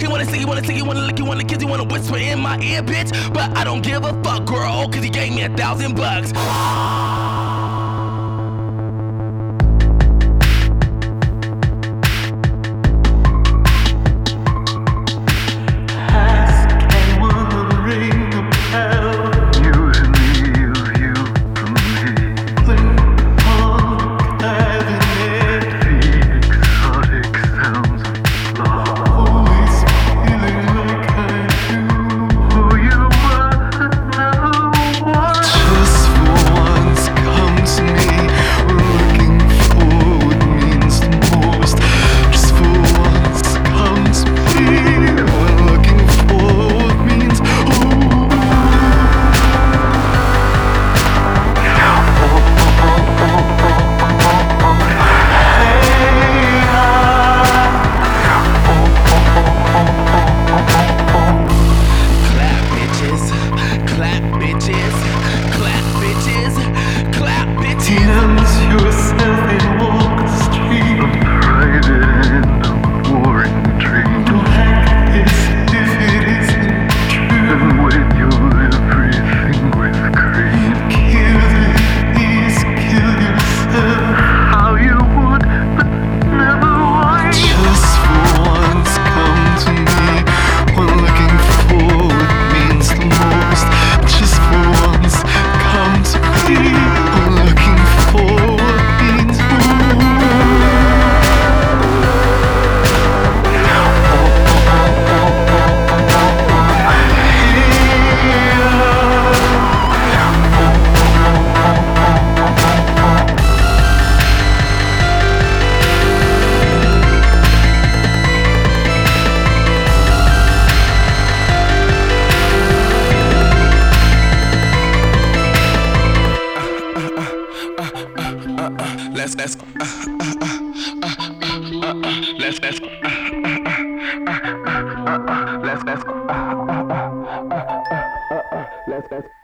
He wanna see, he wanna see, he wanna lick, he wanna kiss, he wanna whisper in my ear, bitch. But I don't give a fuck, girl, cause he gave me a thousand bucks. let's go. Let's go. let's go. Let's let's go. Let's let's go.